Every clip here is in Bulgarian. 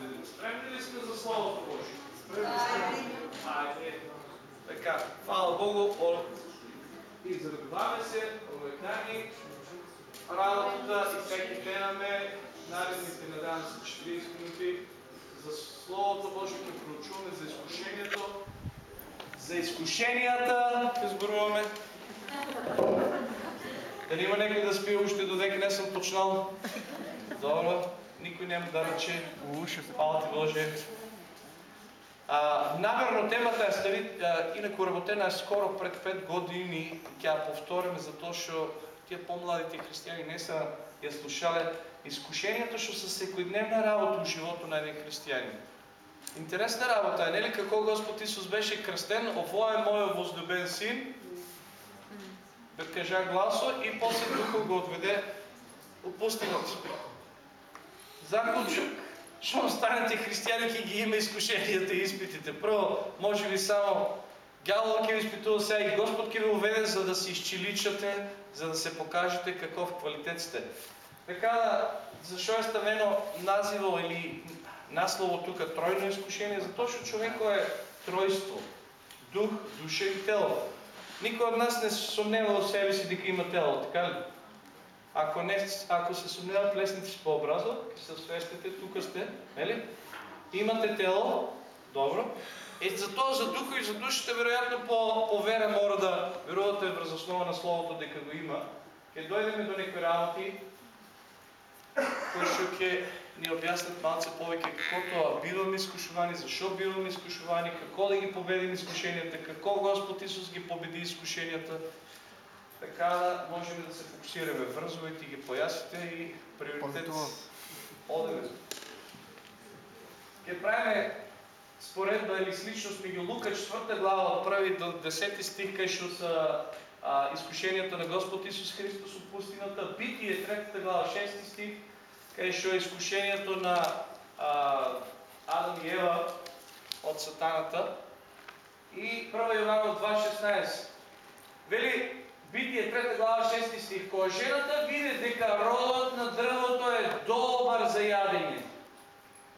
да видим. Спремни ли сме за Словото Божие? Айде. Така, хвала Богу, израдваме се, увлекани работата и всеки гледаме наредните, надявам се, 40 минути за Словото Божие, да проучуваме за изкушението, за изкушенията, изборуваме. Дали има някой да спи още додека не съм почнал? Добре. Никой няма да рече. Хвала ти Боже. А, намерно темата е стари, а, инако работена е скоро пред 5 години, тя повториме затоа што тия по-младите християни не са я слушали. Изкушението што са секојдневна работа в живота на един християнин. Интересна работа е, нели како Господ Исус беше кръстен, ово е моят возлюбен син, бе кажа гласо и после Духът го отведе от пустината. Заклучок, що станете християни, ки ги има изкушенията и изпитите. Първо, може би само Гяло ке ви изпитува сега и Господ ке ви уведе, за да си изчиличате, за да се покажете какъв квалитет сте. Така, защо е ставено називо или наслово тук тройно изкушение? Затоа, що човеко е тройство. Дух, душа и тело. Никой от нас не съмнева в себе си дека има тело, така ли? Ако, не, ако се съмняват лесните си по образа, се свестите, тук сте, нали? Имате тело, добро. Е, за това, за духа и за душата, вероятно по, по вера мора да верувате връз основа на Словото, дека го има. Ке дойдеме до некои работи, кои ще ни обяснат малце повече какво биваме изкушувани, защо биваме изкушувани, какво да ги победим изкушенията, какво Господ Исус ги победи изкушенията. Така можем да се фокусираме вързовете и ги поясите и приоритет одеме. Ке правиме споредба или сличност между Лука 4 глава 1 до 10 стих, където са а, изкушенията на Господ Исус Христос от пустината, Битие 3 глава 6 стих, където е изкушението на а, Адам и Ева от сатаната и 1 Йована 2.16. Вели, Битие 3 глава 6 стих, кога жената види дека родът на дръвото е добър за ядене,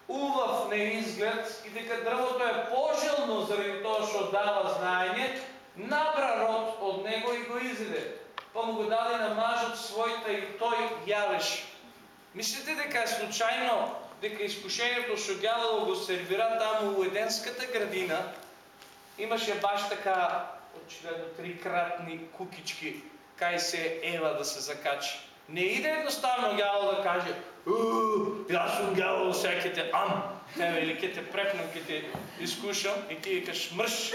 убав на изглед и дека дръвото е пожелно заради тоа што дава знаење, набра род от него и го изеде. Па му го даде на мажот својта и той явеше. Мислите дека е случайно дека изкушението што дявол го сервира там у Еденската градина, имаше баш така очевидно трикратни кукички, кай се Ева да се закачи. Не иде едноставно дявол да каже, аз съм дявол, сега те ам, тебе или ке те препнам, ке те изкушам и ти кажеш мръш.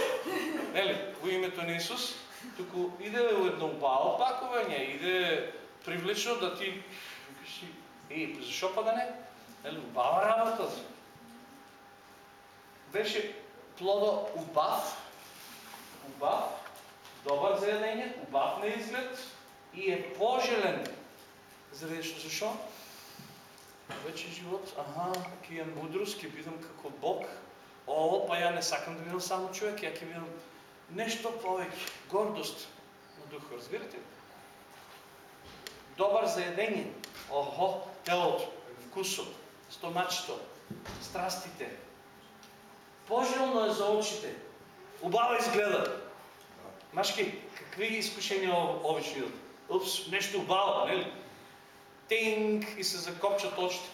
Нели, во името на Исус, тук иде едно бао паковење, иде привлично да ти и защо па да не? Нели, бава работа. Беше плодо убав, убав, добър за ядење, убав на изглед и е пожелен заради защо? Вече живот, ага, ки имам мудрост, ки бидам како Бог. О, па я не сакам да бидам само човек, я ки бидам нещо повече. Гордост на духа, разбирате ли? Добър за едение. Охо, телото, вкусо, стомачето, страстите. Пожелно е за очите. Убава изгледа. Машки, какви изкушения обични идват? Упс, нещо убава, ли? тинг и се закопчат очите.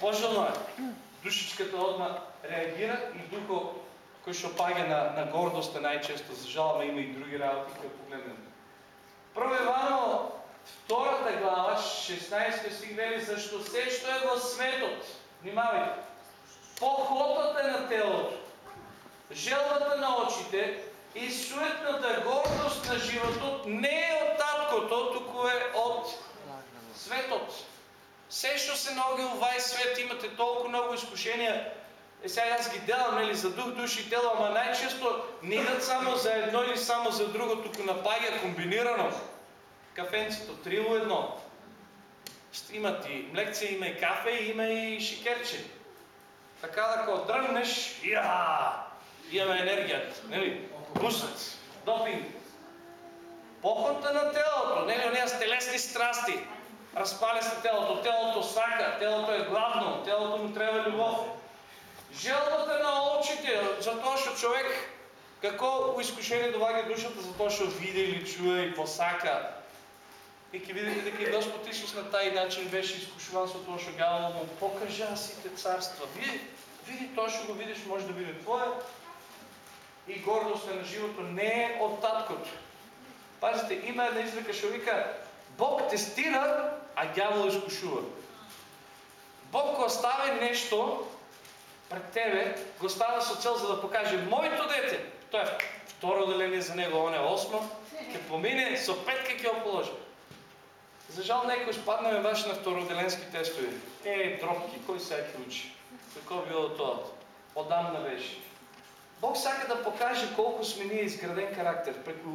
Пожелно е. Душичката одма реагира и духо, който ще пага на, на гордостта най-често, за жаламе има и други работи, които погледнем. Първо Ивано, втората глава, 16 стих вели, защо все, що е в светот, внимавайте, похотата на телото, желбата на очите и суетната гордост на животот не е от таткото, тук е от светот. Все, що се ноги овай свет, имате толкова много изкушения. Е, сега аз ги делам, нали, за дух, душ и тело, ама най-често не идат само за едно или само за друго, тук напага комбинирано. Кафенцето, трило едно. Има ти млекция, има и кафе, има и шикерче. Така да ако дръгнеш, я, имаме енергията, нали? Буст, допинг. Похота на телото, нали, нея с телесни страсти разпаля се телото, телото сака, телото е гладно, телото му трябва любов. Желбата на очите, затоа што човек како изкушение доваѓа душата, затоа што види или чуе и посака. И ќе видите дека Господ Исус на тај начин беше изкушуван со тоа што гјаволот му покажа сите царства. Види, види тоа што го видиш може да биде твое. И гордост на живото не е од таткото. Пазите, има една извика што вика Бог тестира, а дявол изкушува. Бог го остави нещо пред тебе, го оставя со цел за да покаже моето дете. Тоа е второ деление за него, он е осмо. Ке помине, со петка го положи. За жал некој спаднаме баш на второделенски тестови. Е, дропки, кој сега ќе учи? Како било тоа? Одамна беше. Бог сака да покаже колко сме ние изграден карактер. Преку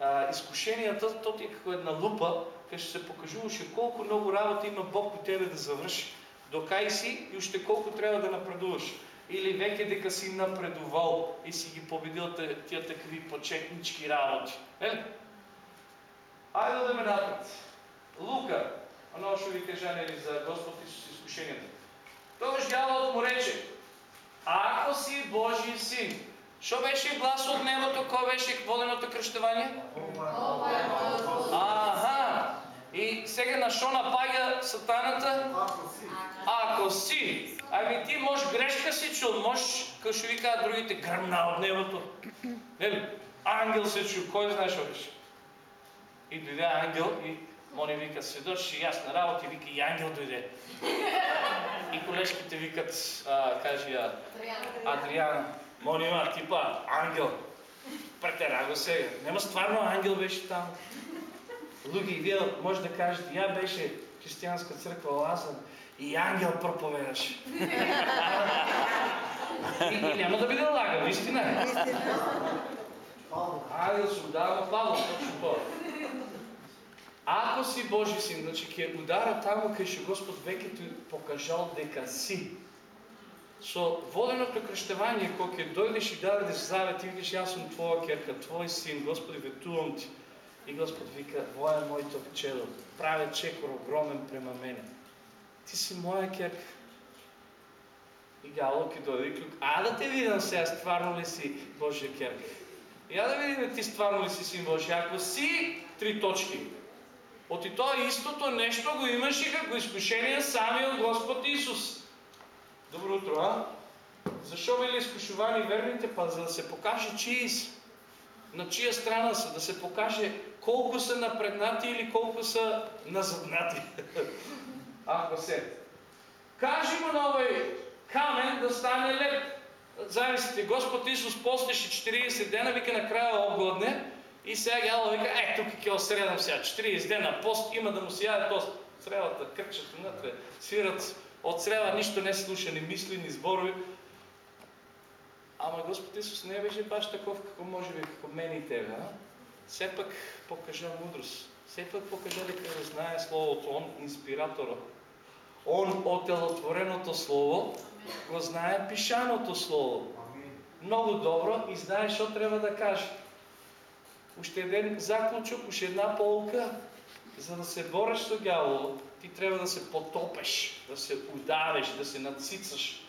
а, изкушенията, то ти е како една лупа, кај ще се покажуваше колко много работа има Бог от тебе да завърши. Докай си и още колко трябва да напредуваш. Или веќе дека си напредувал и си ги победил тия такви почетнички работи. Е? Айде да ме напред. Лука, оно ще ви кажа нели за Господ Исус изкушението. Тогаш дяволът му рече, ако си Божий син, Що беше глас от небото? Кой беше воденото кръщевание? Аха! И сега на що напага сатаната? Ако си. Ами ти може грешка си чул, може, като ще ви кажа другите, гръмна от небото. Нели? Ангел се чул, кой знае що беше? И дойде ангел и Мони вика, сведош и ясна работа, и вика, и ангел дойде. И колежките викат, а, кажи я, Адриана. Мони има типа ангел. Претера го сега. Нема стварно ангел беше там. Луги, вие може да кажете, я беше християнска църква Лазар и ангел проповедаше. и, и няма да биде лага, истина е. Ангел се удава Павло, точно това. Ако си Божи син, значи ќе удара таму кај што Господ веќе ти покажал дека си. Со воденото кръщевание, кога ќе дојдеш и дадеш завет, ти викаш, јас сум твоја керка, твој син, Господи, ветувам ти. И Господ вика, воја е моето пчело, праве чекор огромен према мене. Ти си моја керка. И Гало ќе дојде и клюк, а да те видам сега, стварно ли си Божия керка? Я да видим ти стварно ли си син Божия. Ако си, три точки. От и то истото нещо го имаше како изкушение самиот Господ Исус. Добро утро, а? Защо били изкушувани верните? Па за да се покаже чии са. На чия страна са. Да се покаже колко са напреднати или колко са назаднати. Ако се. Кажи му на овой камен да стане леп. Зависите, Господ Исус постеше 40 дена, вика накрая огладне и сега Гяло вика, е, тук ќе осредам сега, 40 дена пост, има да му се яде тост. Сревата, кръчат вътре, свират от срева, нищо не слуша, ни мисли, ни зборови. Ама Господ Исус не беше баш таков, како може би, како мен и тебе, а? Все пак покажа мудрост. Все пак покажа дека знае Словото, Он инспиратора. Он отелотвореното Слово го знае пишаното Слово. Много добро и знае що трябва да каже. Още един заключок, още една полка, за да се бориш с дявола, ти трябва да се потопеш, да се удавиш, да се нацицаш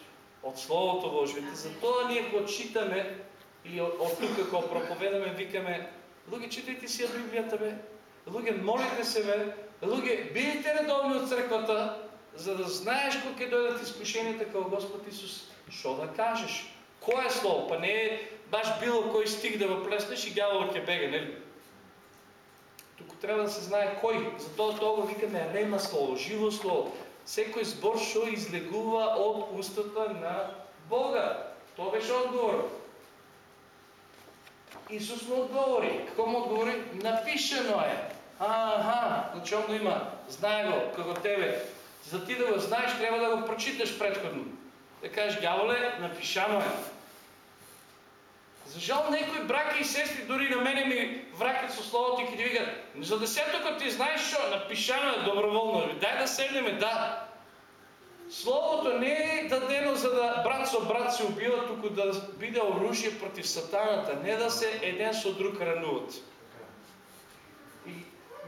от Словото Божие. Затова ние го читаме и от, от тук, ако проповедаме, викаме, луги, читайте си Библията, бе. Луги, молите се, бе. Луги, бидете редовни от църквата, за да знаеш кога ќе дойдат изкушенията към Господ Исус. Що да кажеш? Кое е Слово? Па не е баш било кой стих да въплеснеш и дявола ќе бега, нели? Тук трябва да се знае кой. Затова това го викаме рема слово, живо слово. Всекой збор, що излегува от устата на Бога. Това беше отговор. Исус му отговори. Какво му отговори? Напишено е. Ага, значи он има. Знае го, како тебе. За ти да го знаеш, трябва да го прочиташ предходно. Да кажеш, дяволе, напишано е. За жал някои браки и сестри, дори на мене ми вракат со словото и ки викат, за десето като ти знаеш що, е доброволно, дай да седнеме, да. Словото не е дадено за да брат со брат се убива, тук да биде оружие против сатаната, не да се един со друг рануват. И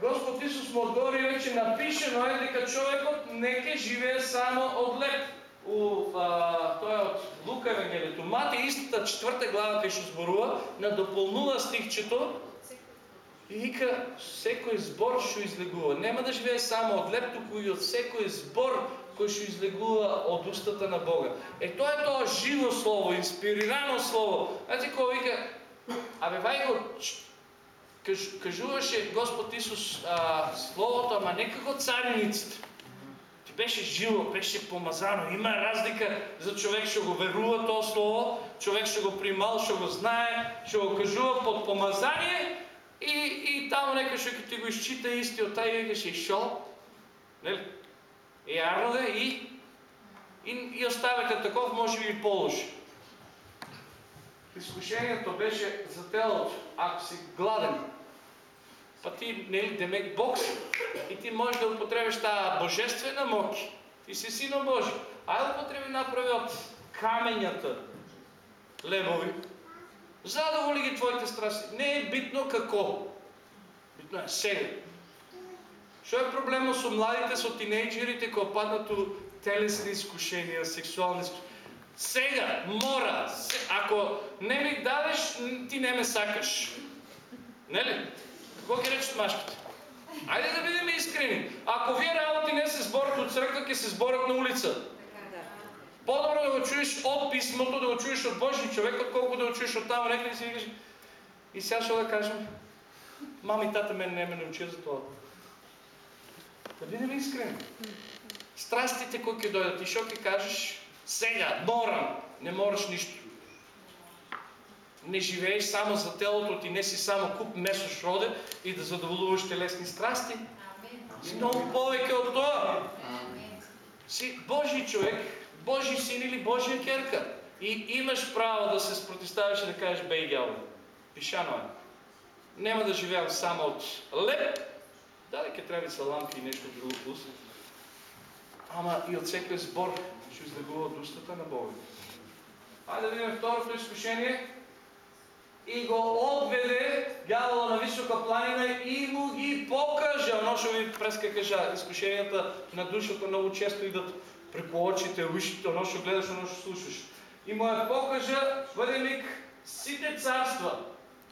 Господ Исус му отговори вече напишено е дека човекот не ке живее само от леп. У, а, той е от Лука истата четвърта глава, къде ще зборува, на допълнува стихчето и вика, всекой збор ще излегува. Нема да живее само от леп, тук и от всекой збор, който ще излегува от устата на Бога. Е, то е това живо слово, инспирирано слово. Знаете, кой вика, абе, го, кажуваше Господ Исус а, Словото, ама не како цариниците. Беше живо, беше помазано. Има разлика за човек, ще го верува то Слово, човек ще го примал, ще го знае, ще го кажува под помазание и, и там нека ще ти го изчита исти от тая и ще шо. Нели? И ароде и, и, и оставяте таков, може би и по Изкушението беше за телото. Ако си гладен, па ти, не, демек Бог си. И ти можеш да употребиш тази божествена моч. Ти си сина Божи. Ай употреби направи от каменята левови. Задоволи ги твоите страсти. Не е битно какво. Битно е сега. Що е проблема с младите, с тинейджерите, кога паднат телесни изкушения, сексуални изкушения? Сега, мора, ако не ми дадеш, ти не ме сакаш. Не ли? Какво ги речат машките? Айде да бидем искрени. Ако вие работи не се сборят от църква, ке се сборят на улица. По-добро да го чуеш от писмото, да го чуеш от Божия човек, отколкото да го чуеш от там, нека си викаш. И сега ще да кажем, мама и тата мен не ме научи за това. Да бидем искрени. Страстите, които дойдат, и ще кажеш, сега, морам, не мораш нищо не живееш само за телото ти, не си само куп месо шроде и да задоволуваш телесни страсти. Си много повече от това. Си Божий човек, Божий син или Божия керка. И имаш право да се спротиставиш и да кажеш бей гяло. Пишано е. Няма да живеям само от леп, ке трябва са лампи и нещо друго плюс. Ама и от всеки сбор ще излегува от устата на Бога. Хайде да видим второто изкушение и го отведе дявола на висока планина и му ги покаже. Оно ще ви преска кажа, изкушенията на душата много често идат преко очите, ушите, оно ще гледаш, оно ще слушаш. И му я покажа, бъде миг, сите царства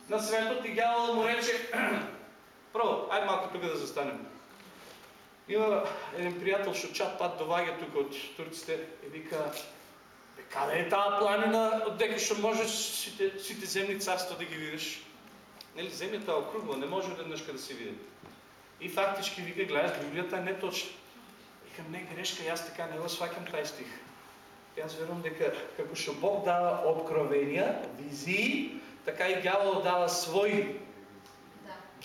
на светот и дявола му рече, право, ай малко тук да застанем. Има един приятел, ще чат пат довага тук от турците и вика, Каде е тази планина, дека ще можеш сите, сите земни царства да ги видиш? Нели, земята е округла, не може веднъж да се види. И фактически вика, гледаш, Библията е не точна. Викам, не грешка, аз така не го свакам тази стих. И аз верувам дека, како ще Бог дава откровения, визии, така и дявол дава свои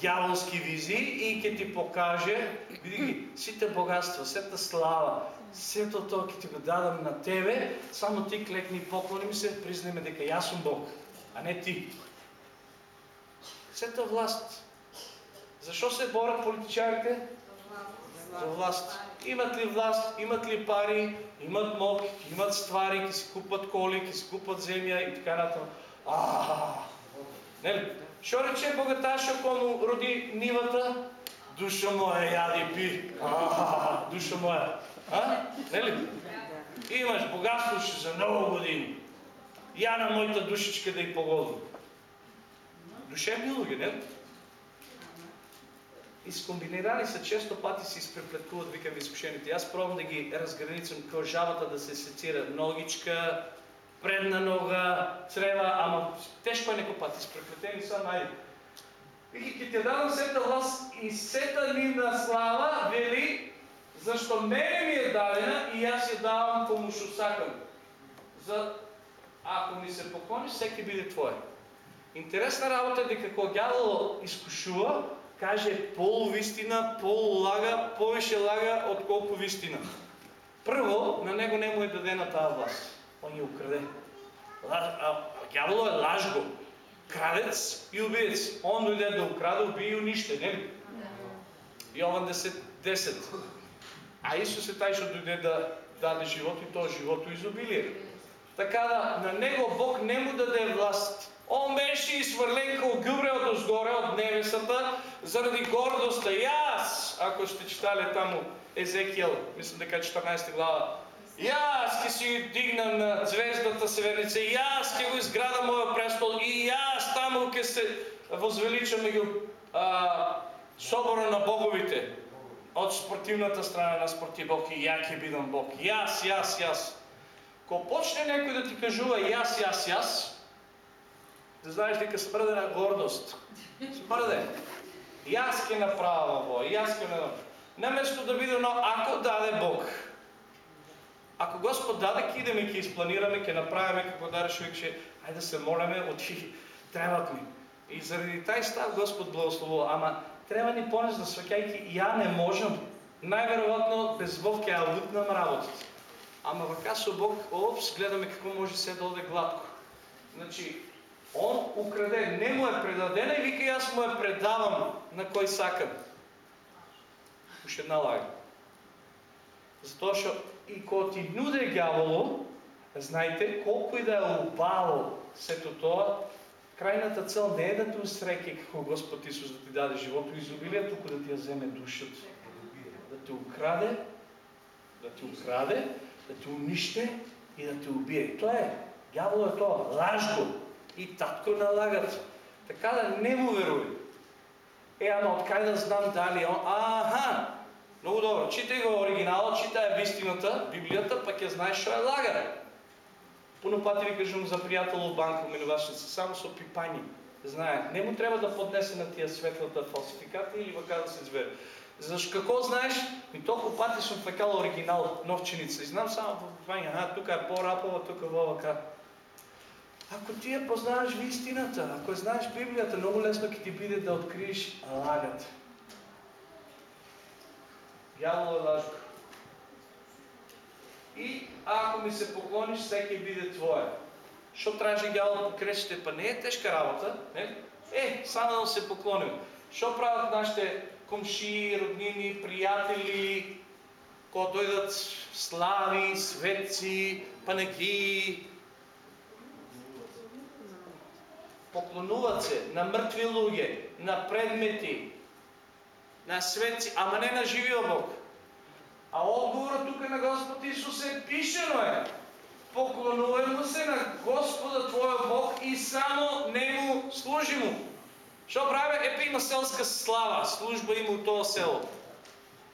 дяволски визии и ке ти покаже, види ги, сите богатства, сета слава, сето тоа ќе ти го дадам на тебе, само ти клекни и поклони ми се, признаме дека јас сум Бог, а не ти. Сета власт. Защо се борят политичарите? За власт. Имат ли власт, имат ли пари, имат мок, имат ствари, ки си купат коли, ки си купат земя и така натам. А, не Що рече богаташ, ако му роди нивата? Душа моя, яди пи. А, душа моя. А? Нели? Имаш богатство за много години. Я на моята душичка да й погоди. Душевни луги, не? Изкомбинирани са често пъти се изпреплеткуват, викам изкушените. Аз пробвам да ги разграницам като жабата да се сецира ногичка, предна нога, црева, ама тежко е неко пъти, изпреплетени са най Вики, ки те дадам сета власт и сета ни на слава, вели, защо мене ми е дадена и аз я давам кому сакам. За ако ми се поклониш, всеки биде твой. Интересна работа е дека кога дявол изкушува, каже полувистина, полулага, повече лага, отколко вистина. Първо, на него не му е дадена тази власт. Он я украде. Дявол е лажго. Крадец и убиец. Он дойде да украде, уби и унища. Не? Йован 10, 10. А Исус е taj, ще дойде да даде живот и то живото изобилие. Така да, на него Бог не му даде власт. Он беше изхвърлен като от сгоре, от небесата, заради гордостта. И аз, ако сте читали там Езекиел, мисля дека 14 глава, И аз ке си дигна на звездата Северница, и аз ке го изграда моя престол, и аз там ке се възвеличам и го а, собора на боговите от спортивната страна на спорти Бог и я ке бидам Бог. И аз, и аз, и аз. Ко почне някой да ти кажува и аз, и аз, и аз, да знаеш дека смрде на гордост. Смрде. И аз ке направя во, и аз ке направя. Наместо да биде, но ако даде Бог, ако Господ даде, ке идеме, ке изпланираме, ке направиме, какво даде човек, ще, да се молиме, оти, трябват ми. И заради taj став Господ благословува, ама трябва ни понес да свекайки, я не можем. Най-вероятно без Бог ќе ја лутнам работата. Ама вака со Бог, опс, гледаме какво може се да оде гладко. Значи, он украде, не му е предадена и вика, аз му я предавам на кой сакам. Уште една лага. Затоа што и кога ти нуде гјаволо, знаете, колко и да е убаво сето тоа, крайната цел не е да те усреке како Господ Исус да ти даде живото изобилие, туку да ти я вземе душата. Да те украде, да те украде, да те унище и да те убие. Тоа е. Дявол е тоа. Лаж го. И татко налагат. Така да не му веруй. Е, ама откай да знам дали он... Аха! Много добро. Читай го оригинала, читай вистината, Библията, пък я знаеш, що е лагаре. Puno пъти ви кажем за приятел от банка минувачница, само са опипани. Знае, не му трябва да поднесе на тия светлата фалсификата или вака да се звери. Защо какво знаеш? Ми толкова пъти съм фекал оригинал новченица. И знам само Ваня, а тук е по-рапова, тук е вовака. Ако ти я познаваш в истината, ако знаеш Библията, много лесно ти биде да откриеш лагата. Дявол е лажка. И ако ми се поклониш, всеки биде твое. Що трябваше дявол по крещите? Па не е тежка работа. Не? Е, само да се поклоним. Що правят нашите комши, роднини, приятели, когато дойдат слави, светци, панегии, поклонуват се на мъртви луѓе, на предмети, на светци, ама не на живия Бог. А отговорът тук на Господ Исус е пишено е. Поклонувай се на Господа Твоя Бог и само Нему служи му. Що прави? Епе има селска слава, служба има от това село.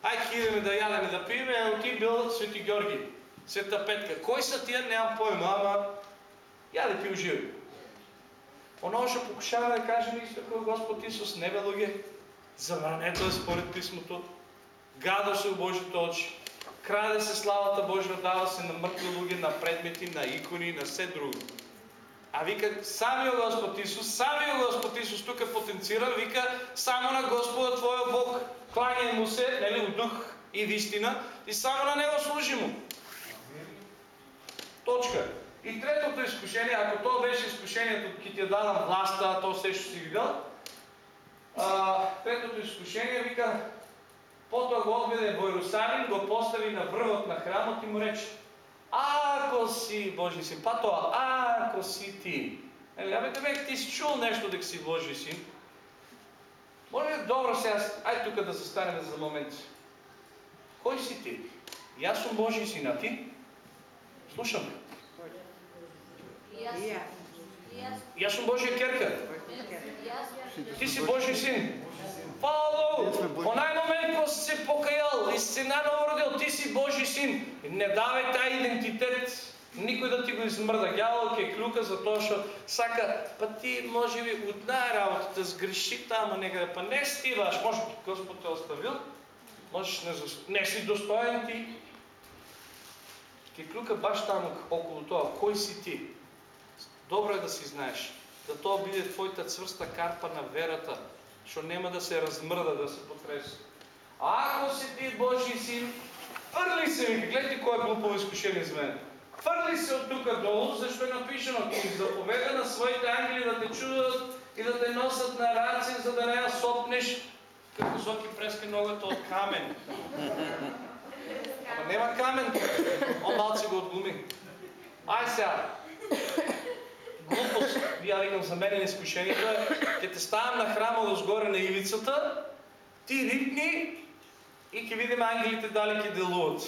Ай, хидеме да ядеме, да пиеме, а ти бил Свети Георги, Света Петка. Кой са тия? Нямам пойма, ама я да пи уживи. Оно ще покушава да каже истина Господ Исус, не бе луѓе. Забрането е според писмото. Гада се у Божите очи. Краде се славата Божия, дава се на мъртви луѓе, на предмети, на икони, на все друго. А вика, самия Господ Исус, самия Господ Исус тук е потенциран, вика, само на Господа Твоя Бог, кланяй му се, нали, от дух и в истина, и само на Него служи му. Точка. И третото изкушение, ако то беше изкушението, ки ти е дадам властта, то също си видял, а, третото изкушение вика, потоа го отведе во Иерусалим, го постави на връвът на храмот и му рече, ако си Божи син, па тоа, ако си ти. Ели, абе, тебе ти си чул нещо дека си Божи син. Може ли добро сега, ай тук да застанем за момент. Кой си ти? И аз съм Божи син, а ти? Слушам. И аз съм Божия керка. Ти си Божий син. Хвала По най момент, когато си се покаял и си наново ти си Божий син. Не давай тази идентитет никой да ти го измърда. Дявол ке клюка за то, що сака, па ти може би отнае работата, сгреши там, некъде, па не стиваш, може Господ те е оставил, можеш не, не си достоен ти. Ке клюка баш там около това, кой си ти? Добро е да си знаеш, да то биде твоята цвърста карпа на верата, що няма да се размърда, да се потреса. Ако си ти Божий син, хвърли се ми, гледайте кой е глупово изкушение за мен. Хвърли се от тук долу, защо е напишено, ти заповеда на своите ангели да те чудат и да те носят на ръце, за да не я сопнеш, като соки преска ногата от камен. Ама нема камен, он малци го отглуми. Ай сега, глупост, я викам за мен е изкушението е, ке те ставам на храма отгоре на ивицата, ти рипни и ке видим ангелите дали ке делуват.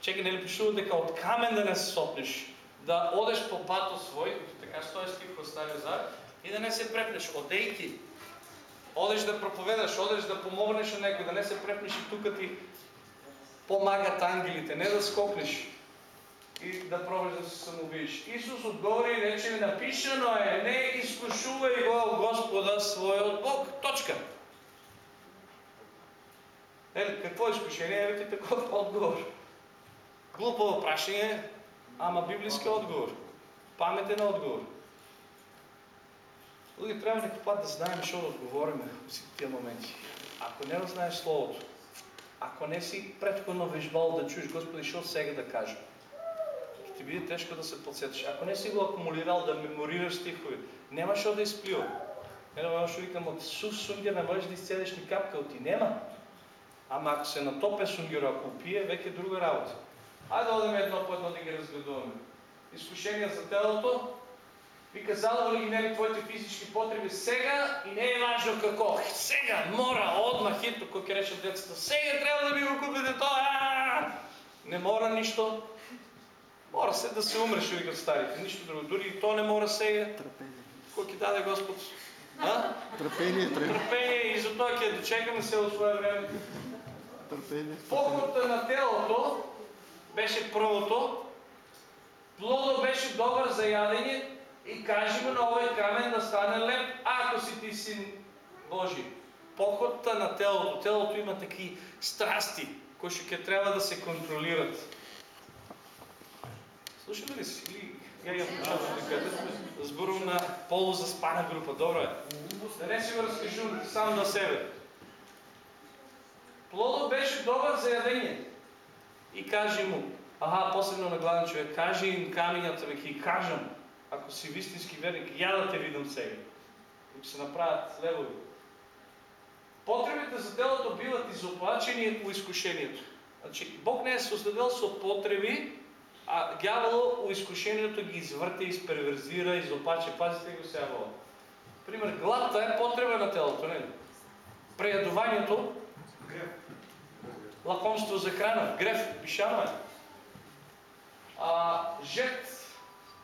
Чекай, нели пишува дека от камен да не се сопнеш, да одеш по пато свой, така стои стих в Стария Завет, и да не се препнеш. Одей ти. Одеш да проповедаш, одеш да помогнеш на некои, да не се препнеш и тук ти помагат ангелите, не да скокнеш и да пробваш да се самоубиеш. Исус отговори и рече, напишено е, не изкушувай го Господа своя Бог. Точка. Е, какво е изкушение? Ева ти такъв отговор. Глупо прашение, ама библейски отговор. Паметен отговор. Други трябва някакъв път да знаем, защо да отговорим в всички тия моменти. Ако не знаеш Словото, ако не си предходно вижбал да чуеш Господи, що сега да кажа, ще биде тежко да се подсетиш. Ако не си го акумулирал да меморираш стихове, няма що да изплива. Едно да викам от Сус сунгер не можеш да изцелиш ни капка от ти. Нема. Ама ако се натопе сунгера, ако пие, веќе е друга работа. Айде да одиме едно по едно да ги разгледуваме. Изкушение за телото, Вика, задоволи ги твоите физически потреби сега и не е важно какво. Сега, мора, отмах, хито, кој ќе рече децата. Сега трябва да ми го купите тоа. Не мора нищо. Мора се да се умре, ще викат старите. Нищо друго. Дори и то не мора сега. Кој ќе даде Господ? А? Трпение трябва. Трпение и за тоа ќе дочекаме се от своje време. Трпение. Похота на телото беше првото. Плодо беше добър за ядење и кажи му на овој камен да стане леп, ако си ти син Божи. Походта на телото. Телото има таки страсти, кои ще трябва да се контролират. Слушали ли си? Или я я да кажа. Зборувам на полузаспана група. Добро е. Не си го разкажу сам на себе. Плодот беше добър за ядење. И кажи му, аха, посебно на гладен човек, кажи им каменята, веќе и кажам, ако си вистински верник, я да те видам сега. Ако се направят левови. Потребите за телото биват изоплачени у изкушението. Значи, Бог не е създадел со потреби, а дявол у изкушението ги извърте, изперверзира, изопаче. Пазите го сега Бог. Пример, гладта е потреба на телото, не ли? Преядованието, лакомство за храна, греф, пишано е. А, жет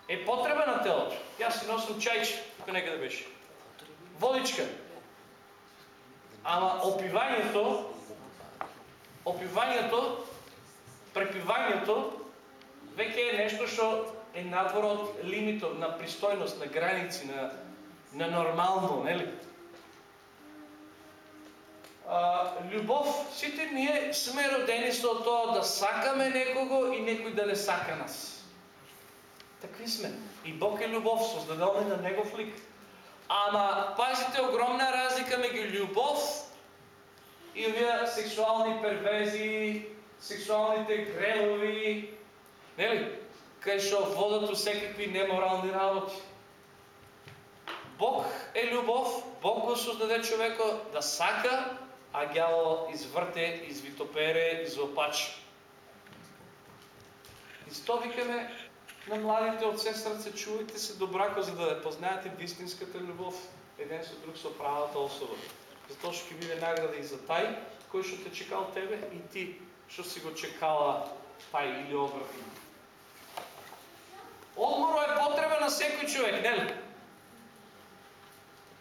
е потреба на телото. Аз си носим чайче, тук нека да беше. Водичка. Ама опиванието, опиванието, препиванието, веќе е нещо, що е надвор от лимито, на пристойност, на граници, на, на нормално, нели? А, любов, сите ние сме родени со тоа да сакаме некого и некој да не сака нас. Такви сме. И Бог е любов, создадел е на Негов лик. Ама, пазите, огромна разлика меѓу любов и овие сексуални перверзии, сексуалните грелови, нели? Кај што водат у секакви неморални работи. Бог е любов, Бог го создаде човеко да сака, а гјаво изврте, извитопере, изопачи. И сто викаме, на младите от все сърце, чувайте се добрако, за да познаете истинската любов един со друг со правата особа. Затоа ще биде награда и за тај, кој ще те чекал тебе и ти, що си го чекала тај или обратно. Одморо е потреба на секој човек, нели?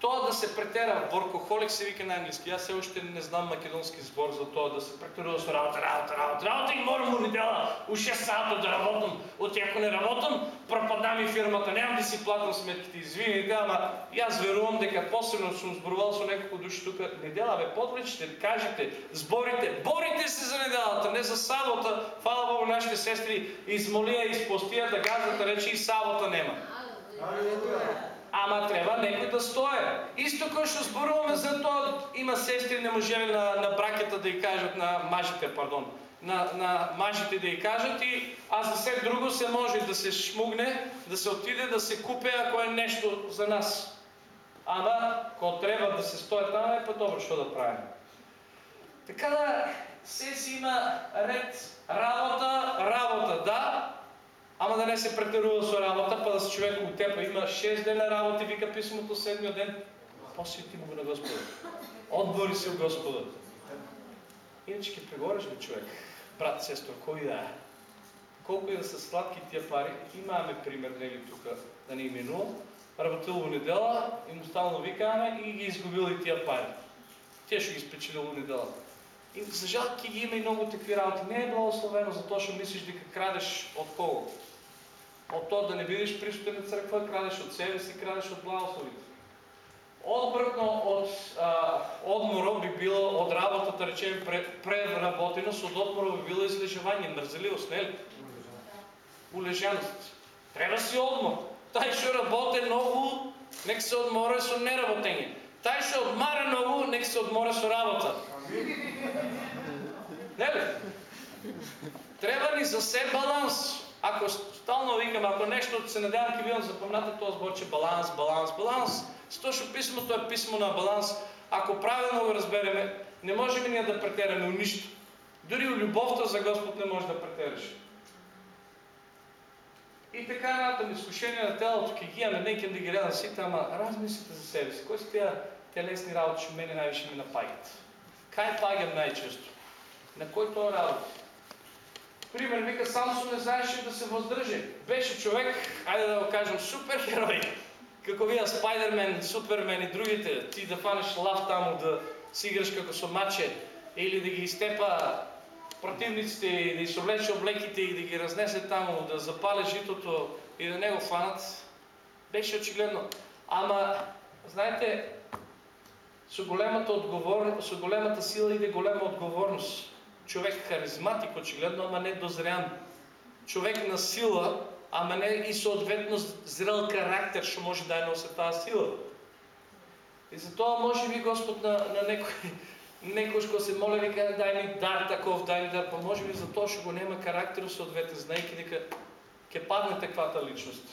Тоа да се претера, воркохолик се вика на английски. Аз все още не знам македонски збор за тоа да се претерува со работа, работа, работа, работа и морам у недела у 6 сата да работам. От ако не работам, пропадна ми фирмата, нямам да си платам сметките, извините, ама и аз верувам дека посебно съм зборувал со неколко души тук. Недела, бе, подлечите, кажете, зборите, борите се за неделата, не за сабота. Фала Богу, нашите сестри измолија, изпостија да казват, речи и сабота нема. Ама трябва некој да стоя. Исто кој што зборуваме за тоа, има сестри не можели на, на бракета да ја кажат, на мажите, пардон, на, на мажите да ја кажат и а за се друго се може да се шмугне, да се отиде, да се купе, ако е нещо за нас. Ама, кога трябва да се стоя там, е по-добро што да правим. Така да, се си има ред. Работа, работа, да, Ама да не се претерува со работа, па да се човек от теб има 6 дена работа, вика писмото седмиот ден. Посвети му на Господа. Отбори се от Господа. Иначе ќе прегореш бе човек. Брат, сестро, кој да е? колко и да са сладки тия пари, имаме пример, нели тук, да не именувам, работил в недела и му станало викаме и ги изгубил и тия пари. Тя ще ги в недела. И за жалки ги има и много такви работи. Не е благословено, затоа що мислиш дека крадеш от кого? От то да не видиш присутен на църква, крадеш от себе си, крадеш от благословите. Одбръкно от а, одмора би било от работата, речем, преработеност, от одмора би било излежавание, мързеливост, не ли? Улежаност. Трябва си одмор. Taj ще работи много, нека се одмора со неработење. Taj ще одмара много, нека се одмора со работа. Не ли? Трябва ни за се баланс. Ако стално викам, ако нещо се надявам, ке видам, запомнате този збор, че баланс, баланс, баланс. Стошо писмото е писмо на баланс. Ако правилно го разбереме, не можем ние да претераме нищо. Дори любовта за Господ не може да претераш. И така натам изкушение на телото, ки ги имаме, нека да ги гледам сите, ама размислите за себе си. Кои са тия телесни работи, че мене най-више ми напагат? Кай пагам най-често? На кой то работи? Пример, вика, Самсон не знаеше да се въздържи. Беше човек, айде да го кажем, супергерой. Како вие Спайдермен, Супермен и другите, ти да фанеш лав таму, да си играш како со маче, или да ги изтепа противниците и да изоблече облеките и да ги разнесе там, да запали житото и да не го фанат, беше очигледно. Ама, знаете, с големата, отговорност, с големата сила иде голема отговорност. Човек харизматик, очигледно, ама не дозрян. Човек на сила, ама не и съответно зрел характер, ще може да носи тази сила. И затова може би Господ на, на некои Некој што се моли вика дај ми дар таков, дај ми дар, па може би затоа што го нема карактер соодветен, знаејќи дека ќе падне таквата личност.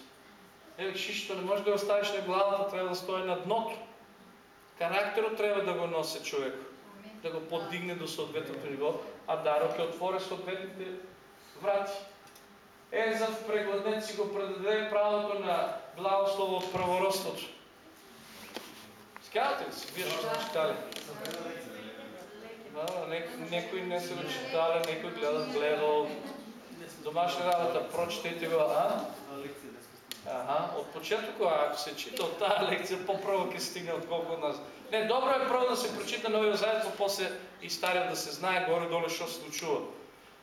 Еве шишто не може да го ставиш на главата, треба да стои на дното. Карактерот треба да го носи човек, да го подигне до соодветното ниво, а дарот ќе отвори соодветните врати. Езав прегладнец си го предаде правото на благослово от правородството. Скавате ли си? Вие ще читали. Да, некои не се учитали, некои гледат гледал. Домашна работа, прочетете го, а? Ага, от почетоко, ако се чита от тази лекция, по-право ке стигне отколко от нас. Не, добро е право да се прочита новия заед, по после и стария да се знае горе-долу, що се случва.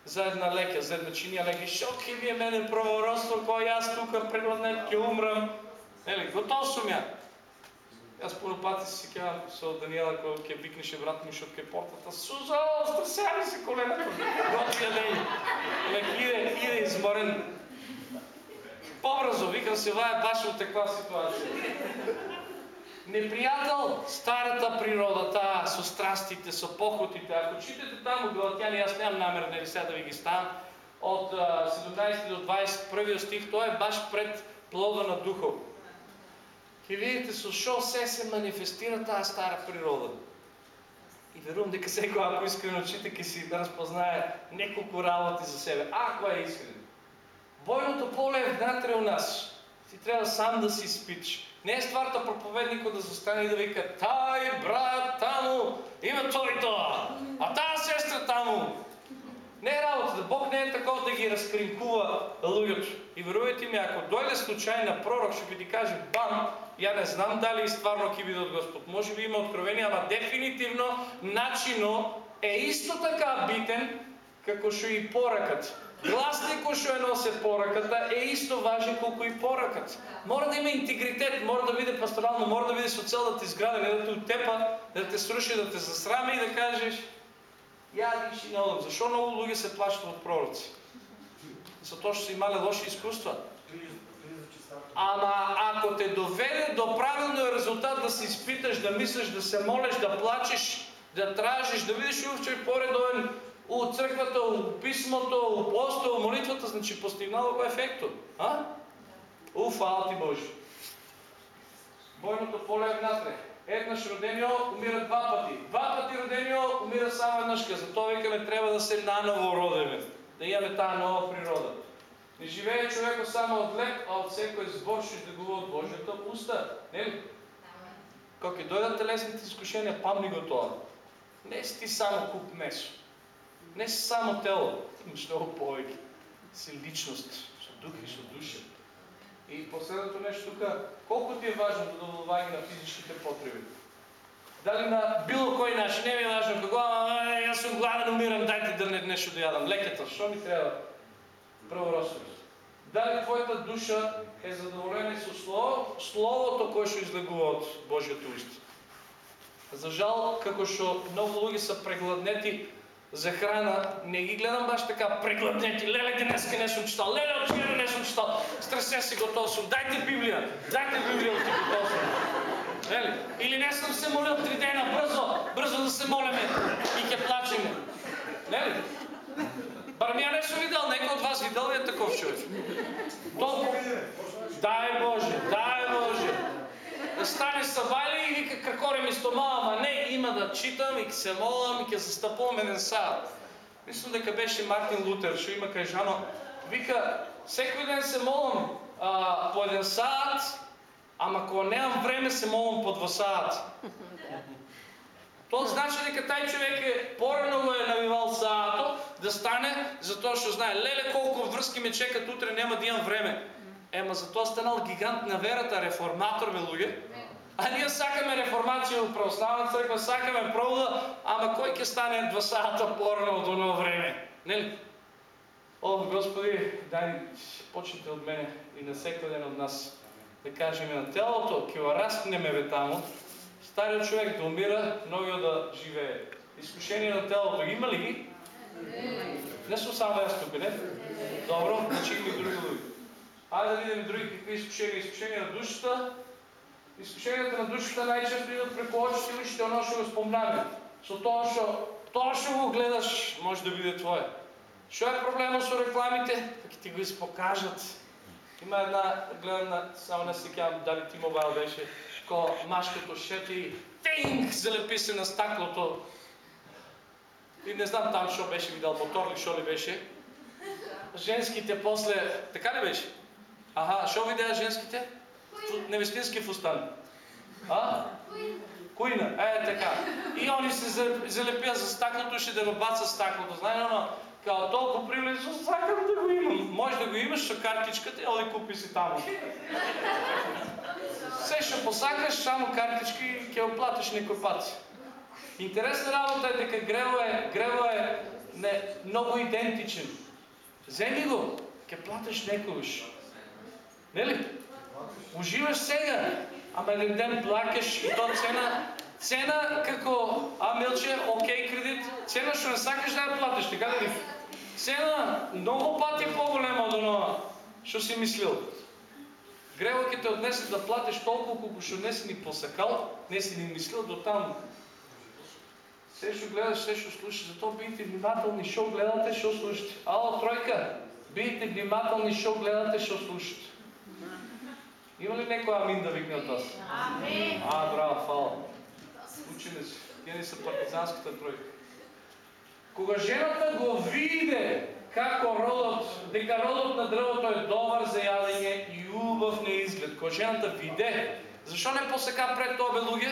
За една лекция, за една чиния лекция, шо ке ви е мене правородство, кой аз тук прегладнет, ке умрам. Нели, готов съм я. Аз първо пъти си казвам со Даниела, кога ке викнеше брат ми от ке портата, Сузо, страсяви се колената, готвия лей. Лек иде, иде изморен. Побрзо, викам се, вая баш от таква ситуация. Неприятел старата природа, та со страстите, со похотите. Ако читате там от Галатяни, аз нямам намер нали сега да ви ги ставам, от 17 до 21 стих, той е баш пред плода на духа. Ке видите со шо се се манифестира тази стара природа. И верувам дека секој ако искрено чита ке си да разпознае неколку работи за себе, ако е искрен. Бойното поле е внатре у нас. Ти трябва сам да си изпиташ. Не е стварта проповедникот да застане и да вика, тай брат таму, има той тоа, а таа сестра таму, не е работата. Бог не е таков да ги разкримкува луѓето. И верувайте ми, ако дойде случайна пророк, ще ви ти каже бам, я не знам дали стварно ќе от Господ. Може би има откровение, ама дефинитивно начино е исто така битен, како што и поракът. Гласник кој што е носе пораката е исто важен колко и поракът. Мора да има интегритет, мора да биде пасторално, мора да биде со цел да те изгради, не да те отепа, да те сруши, да те засрами и да кажеш Я личи не одам. Защо много луѓе се плашат от пророци? Затоа што са имали лоши изкуства. Ама ако те доведе до правилния резултат да се изпиташ, да мислиш, да се молиш, да плачеш, да тражиш, да видиш увчер поредовен у църквата, у писмото, у поста, у молитвата, значи постигнало го ефекто. А? У, фала ти Боже. Бойното поле е внатре. Еднаш роденио умира два пъти. Два пъти роденио умира само еднъжка. Затова викаме трябва да се наново родиме. Да имаме тази нова природа. Не живее човека само от лек, а от всеко збор ще излегува от Божията уста. Не ли? Как и дойдат телесните изкушения, памни го това. Не си ти само куп месо. Не само тело. Имаш много повече. си личност, со дух и со душа. И последното нещо тук, колко ти е важно задоволване на физическите потреби? Дали на било кой начин, не ми е важно ама аз съм гладен, умирам, дайте да не нещо да ядам. Леката, що ми трябва? Правородственост. Дали твоята душа е задоволена со слово, словото кое што излегува од Божиото уста. За жал, како што многу луѓе се прегладнети за храна, не ги гледам баш така прегладнети. Леле, днеска не сум читал, леле, от вчера не сум читал, стресе си готов сум, дайте Библија, дайте Библија, ти готов сум. Нели? Или не съм се молил три дена, бързо, бързо да се молиме и ќе плачеме. Нели? Бармия не съм видал, некој от вас видал ли е таков човек? Толкова. Дай Боже, дай. Да стане събали и вика какоре ми стомала, ама не, има да читам и се молам и ќе застъпувам еден сад. Мислам дека беше Мартин Лутер, што има кажано. Вика, секој ден се молам а, по еден сад, ама кога немам време се молам по два сад. Тоа значи дека тај човек е порано го е навивал саато да стане, затоа што знае, леле колку врски ме чекат утре, нема да имам време. Ема затоа станал гигант на верата, реформатор бе луѓе. А ние сакаме реформација во православна црква, сакаме пробуда, ама кој ќе стане два сата порано од оно време? Нели? О, Господи, дай почнете од мене и на секој ден од нас да кажеме на телото, ќе го раскнеме ве таму, старият човек да умира, новият да живее. Изкушение на телото има ли ги? Не съм само аз тук, не? Добро, значи има и други луѓе. Айде да видим други какви изкушения. Изкушения на душата. Изкушенията на душата най-често идват преко очите и ушите, оно ще го спомнаме. Со тоа што тоа што го гледаш, може да биде твое. Што е проблемот со рекламите? Така ти го изпокажат. Има една, гледам на, само не се кявам, дали ти мобайл беше, ко машкото шете и тинг залепи се на стаклото. И не знам там що беше видал, мотор ли, що ли беше. Женските после, така ли беше? Аха, що видя женските? Невестински фустан. А? Куина, е така. И они се за- залепия за стаклото, ще да набаца стаклото. Знае, но kao толкова прилежно, сакам да го имам. Може да го имаш со картичката, оди купи си таму. Се ще посакаш, само картички и ќе оплатиш некој пат. Интересна работа е дека грево е, грево е не, много идентичен. Земи го, ќе платиш некогаш. Нели? Уживаш сега, ама еден ден плакаш и то цена, цена како, а Милче, окей кредит, цена што не сакаш да ја платиш, така ли? Цена много пати по-голема од оноа што си мислил. Грево ќе те однесе да платиш толку колку што не си ни посакал, не си ни мислил до таму. Се што гледаш, се што слушаш, затоа бидете внимателни што гледате, што слушате. Ало, тројка, бидете внимателни што гледате, што слушате. Има ли некој амин да викне од вас? Амин. А, браво, фала. Учене си. Тие не са партизанската тројка. Кога жената го виде како родот, дека родот на дрвото е добар за јадење и убав на изглед. Кога жената виде, зашо не посека пред тоа бе луѓе?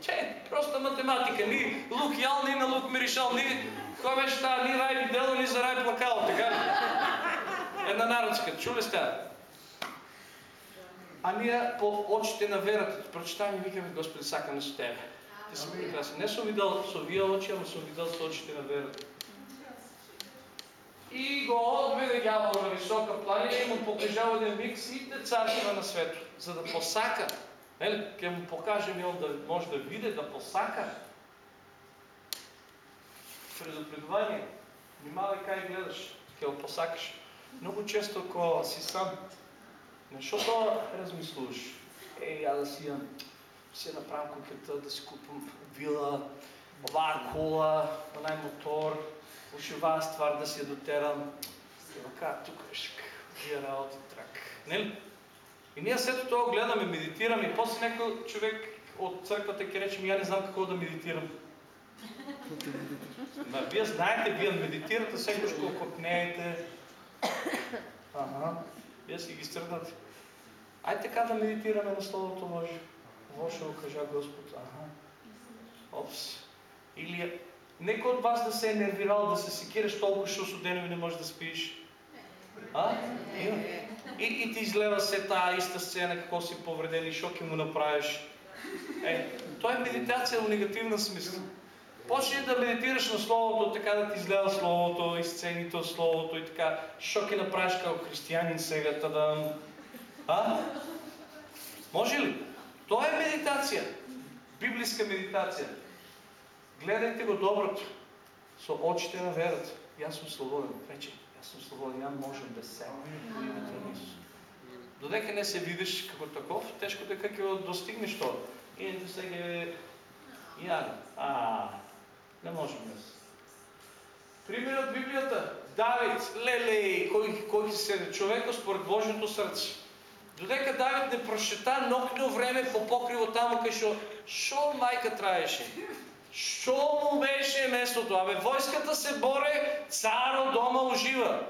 Че, просто математика. Ни лук ял, ни на лук миришал, ни кој беше таа, ни рај видело, ни за рај плакало, така? Една народска, чули сте? А ние по очите на верата, прочитаме и викаме, Господи, сакаме со Тебе. Ти си краси. Не сум видел со вие очи, ама сум видел со очите на верата. И го одведе дявол на висока планина и му покажава един вик сите царства на свето, за да посака. Нели, ке му покажем и он да може да види, да посака. Предупредование. Внимавай кај гледаш, ке го посакаш. Много често, ако си сам, тоа размислуваш. Ей, ја да си имам, си ја направам кукета, да си купам вила, оваа кола, онај мотор, уши оваа ствар да си ја дотерам. И вака, тук шк, тия работи трак. Нели? И ние след тоа гледаме, медитираме и после некој човек от църквата ќе рече ми, ја не знам какво да медитирам. Ма вие знаете, вие медитирате секој што копнеете. Ага. Вие си ги стръгнате. Ай така да медитираме на Словото Божие. Какво ще го кажа Господ? Ага. Опс. Или Некой от вас да се е нервирал, да се секираш толкова, що судено и не можеш да спиш? А? И, и ти излева се тази иста сцена, какво си повреден и шоки му направиш. Е, то е медитация в негативна смисъл. Почни да медитираш на Словото, така да ти изгледа Словото, и сцените от Словото и така. Шоки направиш като християнин сега, тадам. А? Може ли? То е медитация. Библейска медитация. Гледайте го доброто. Со очите на верата. И аз съм свободен. Вече, аз съм свободен. Я можем без себе. Во името. Додека не се видиш како таков, тешко дека ќе достигнеш тоа. И да сега е... Я, а, не можем без. Пример от Библията. Давид, леле, кој, кој се човека според Божието срце. Додека Давид не прошета нокно време по покриво таму кај шо, шо мајка траеше. Що му беше местото? Абе, войската се боре, царо дома ужива.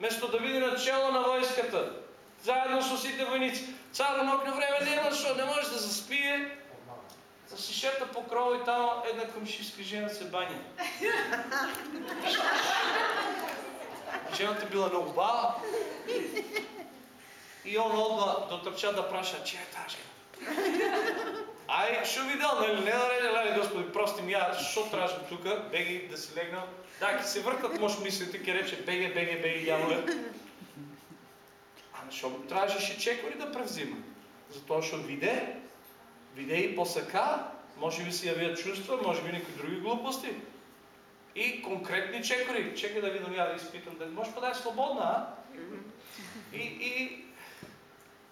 Место да види начало на войската, заедно с сите войници. Царо нокно време нема, шо не може да заспие. Да си шета по крова и там една къмшиска жена се баня. Жената била много баба. И он одма дотрча да праша, че е тази жена. Ай, шо видел, нали? Не да леле, Господи, прости ми, аз, шо трябваше тука, беги да си легнал. Да, ке се въртат, може мислите, ке рече, беге, беге, беге, яволе. Ама шо трябваше чекори да превзима? Затоа шо виде, виде и посака, може би си явият чувства, може би някои други глупости. И конкретни чекори. Чекай да видам, я да изпитам, да може па да е свободна, а? И, и,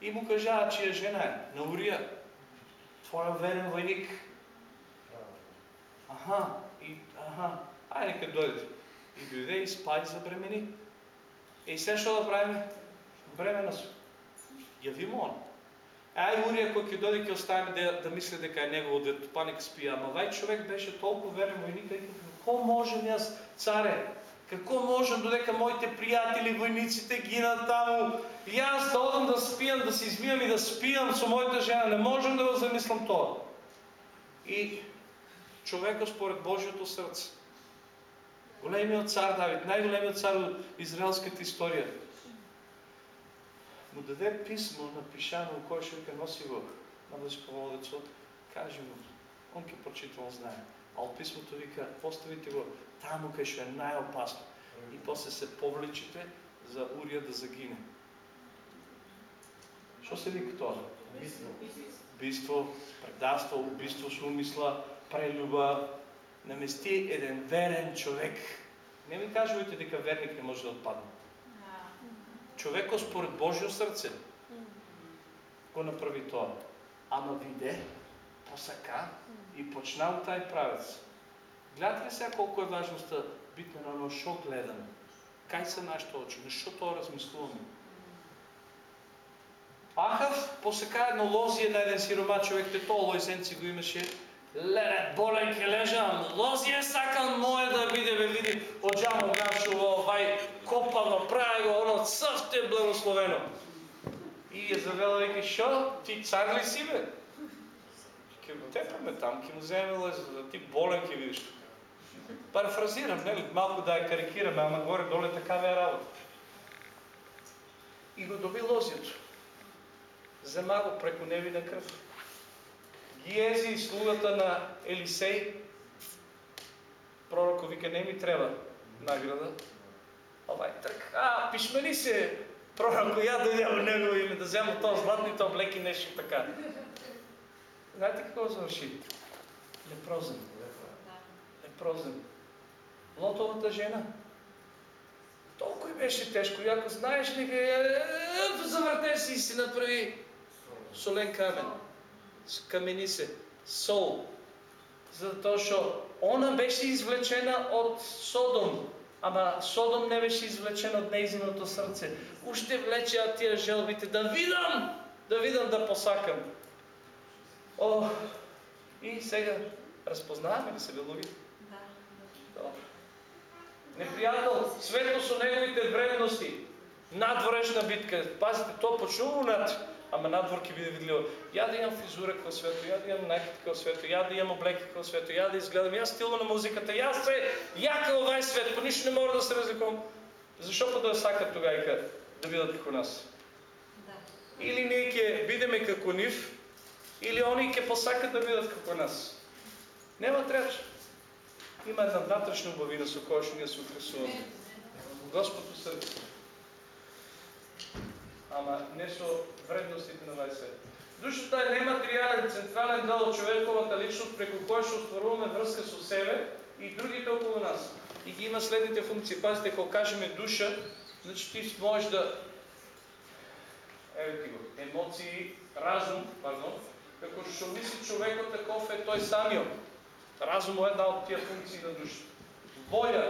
и му кажа, чия жена е, на Урия, твоя верен войник. Аха, и, аха, ай нека дойде. И дойде и спа и забремени. И сега що да правим? Бремена су. Яви му он. Ай, Урия, кој ќе дойде, ќе оставим да, да мисли дека е негово дето паник спи. Ама вај човек беше толкова верен войник, дека како можем јас, царе, Како можем додека моите пријатели војниците гинат таму, и јас да одам да спијам, да се измијам и да спијам со мојата жена, не можем да го замислам тоа. И човекот според Божиото срце, големиот цар Давид, најголемиот цар од израелската историја, му даде писмо напишано кој што ќе носи го на влешководецот, каже му, он ќе прочита, он знае. А от писмото вика, поставите го таму кај што е најопасно. И после се повлечите за Урија да загине. Што се вика тоа? Биство, предавство, убийство со умисла, прелюба. Намести еден верен човек. Не ми кажувате дека верник не може да отпадне. Човекот според Божио срце го направи тоа. Ама виде, посака и почнал тај правец. Гледате ли сега колко е важността битна на оно шо гледаме? Кај са нашите очи? На шо тоа размислуваме? Ахав посека едно лозие на еден сирома човек, те тоа лојсенци го имаше. Леле, болен ке лежам, лозие сакам мое да биде, бе види, оджамо гашува, вај, копано, прави го, оно цъфте благословено. И е завела, веќе, шо, ти цар ли си, бе? Ке го тепаме там, ке му вземе лезо, да ти болен ке видиш. Парафразирам, нели, малко да я карикираме, ама горе-доле такава е работа. И го доби лозието. Зема го преко невина кръв. Гиези, слугата на Елисей, пророко вика, не ми трябва награда. Овај трък, а, пишмени се, пророко, я дойдя в негово име, да взема то златните облеки, нещо така. Знаете какво завърши? Лепрозен. Лепрозен. Лотовата жена. Толкова беше тежко. И ако знаеш ли, завърте си и си направи солен камен. Камени се. Сол. Затоа што она беше извлечена от Содом. Ама Содом не беше извлечен от нейзиното сърце. Уште влечеа тия желбите да видам, да видам да посакам. О, и сега разпознаваме ли се, Белови? Да. Добре. Неприятел, светло со неговите вредности, надворешна битка. Пазите, то почнува над ама надвор ќе биде видливо. Ја да имам фризура како свето, ја да имам накид како свето, ја да имам облеки како свето, ја да изгледам, ја стилно на музиката, ја се, како овај свет, по ништо не мора да се разликувам. Зашо па да сакат тогајка да бидат како нас? Да. Или ние ќе бидеме како нив, или они ќе посакат да бидат како нас. Нема треч. Има една внатрешна убавина со која што ние се украсуваме. Господ у срце. Ама не со вредностите на овај свет. Душата е нематериален централен дел од човековата личност преку која што остваруваме врска со себе и другите околу нас. И ги има следните функции. Пазите, кога кажеме душа, значи ти можеш да еве ти го, емоции, разум, пардон, како што мисли човекот таков е тој самиот. Разум е една од тие функции на душата. Воля.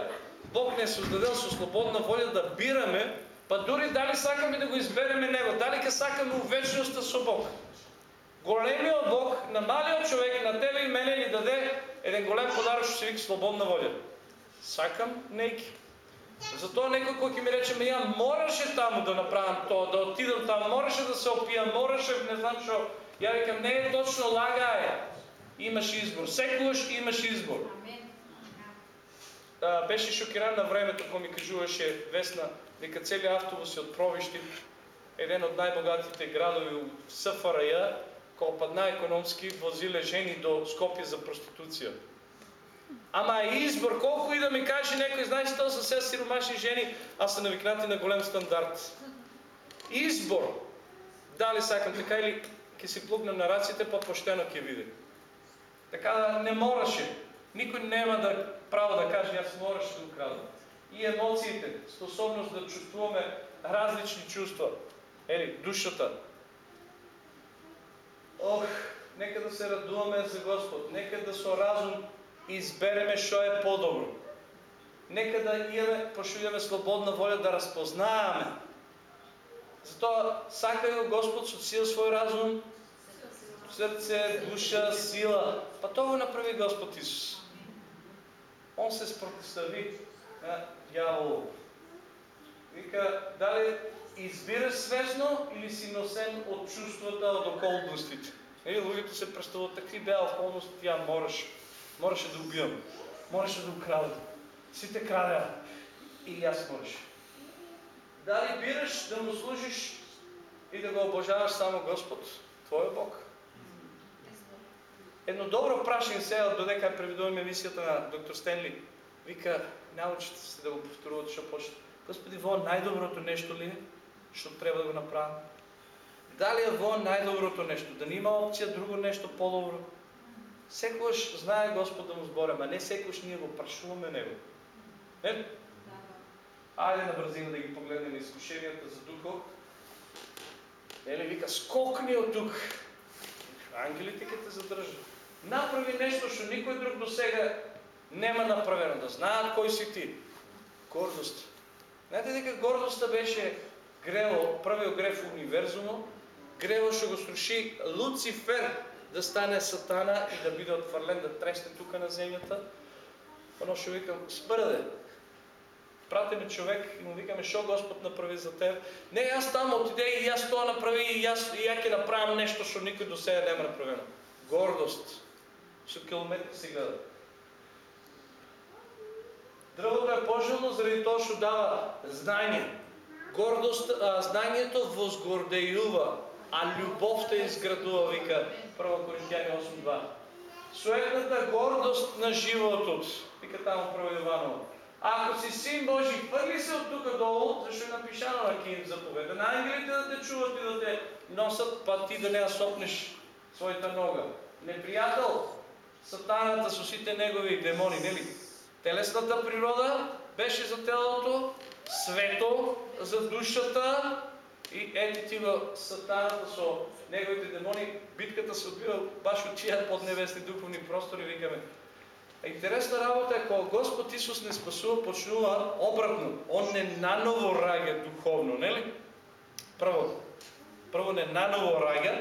Бог не создадел со слободна воля да бираме, па дури дали сакаме да го избереме него, дали ке сакаме увечноста со Бог. Големиот Бог на малиот човек, на тебе и мене ни даде еден голем подарок што се вика слободна воля. Сакам нејки. Затоа некој кој ќе ми рече, ја мораше таму да направам тоа, да отидам таму, мораше да се опијам, мораше, не знам што. Ја викам, не е точно, лагај. Имаш избор. Секогаш имаш избор. А, беше шокиран на времето, кога ми кажуваше Весна, дека цели автобуси од Провишти, еден од најбогатите градови у СФРЈ, кога падна економски, возиле жени до Скопје за проституција. Ама е избор, колку и да ми каже некој, знаеш, тоа се се сиромашни жени, а се навикнати на голем стандарт. Избор. Дали сакам така или ќе си плугнем на раците, па поштено ќе биде. Така не мораше. Никој нема да право да каже јас мораше да украдам. И емоциите, способност да чувствуваме различни чувства. Ели, душата. Ох, нека да се радуваме за Господ. Нека да со разум избереме што е подобро. Нека да имаме, пошто имаме слободна воля да разпознаваме. Затоа сакај го Господ со цел свој разум, срце, душа, сила. Па тоа го направи Господ Исус. Он се спротистави на дявол. Вика, дали избираш свесно или си носен от чувствата, от околностите? Нали, луѓето се представуват, такви беа околности, ја мораш. Мораше да убивам. Мораше да украдам. Сите крадеа. И јас мораш. Дали бираш да му служиш и да го обожаваш само Господ, твој Бог? Едно добро прашање сега, додека преведуваме емисијата на доктор Стенли. Вика, научите се да го повторуват, што почне. Господи, во најдоброто нешто ли е, што треба да го направам? Дали е во најдоброто нешто? Да нема опција друго нешто подобро? Секогаш знае Господ да му збореме, а не секогаш ние го прашуваме Него. Не? Да. Ајде на брзина да ги погледнеме изкушенията за духот. Нели вика, скокни од тук. Ангелите ќе те задржат. Направи нешто што никој друг до сега нема направено, да знаат кој си ти. Гордост. Знаете дека гордоста беше грело, првиот грев во универзумот, грело што го сруши Луцифер да стане сатана и да биде отфрлен, да тресне тука на земјата. Оно што викам, спрде, пратиме човек и му викаме што Господ направи за теб. Не, јас таму отиде и јас тоа направи и јас и ја ќе направам нешто што никој до сега нема направено. Гордост. Со километри се гледа. Дрвото е пожелно заради тоа што дава знање. Гордост, а, знанието возгордејува, а љубовта изградува, вика 1 Коринтијани 8.2. Суетната гордост на животот, вика таму 1 Јованово. Ако си син Божи, фрли се от тука долу, зашто е напишано на Кин заповеда. На ангелите да те чуват и да те носат, па ти да не ја сопнеш својата нога. Непријател, сатаната со сите негови демони, нели? Телесната природа беше за телото, свето за душата и ети ти го сатаната со неговите демони. Битката се одбива баш од тие поднебесни духовни простори, викаме. Интересна работа е кога Господ Исус не спасува, почнува обратно. Он не наново раѓа духовно, нели? Прво, прво не наново раѓа.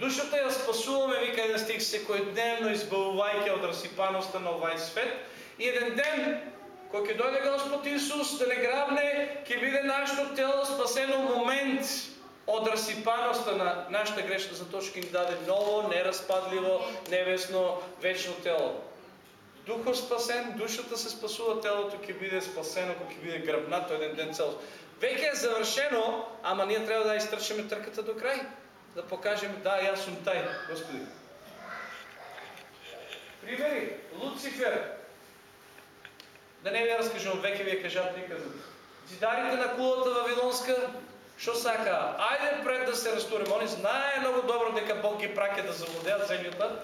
Душата ја спасуваме, вика еден стих, секојдневно избавувајќи од расипаноста на овај свет. И еден ден, кој ќе дојде Господ Исус да не грабне, ќе биде нашето тело спасено момент. од разсипаноста на нашата грешка, затоа што ќе ни даде ново, неразпадливо, небесно, вечно тело. Духов спасен, душата се спасува, телото ќе биде спасено, кога ќе биде грабнато еден ден цел. Веќе е завршено, ама ние трябва да изтрчаме трката до крај. Да покажем, да, јас сум тај, Господи. Примери, Луцифер. Да не ви разкажам, веќе ви ја кажат никаде. Зидарите на кулата Вавилонска, што сака? Ајде пред да се растурим. Они знае много добро дека Бог ги праќа да завладеат земјата.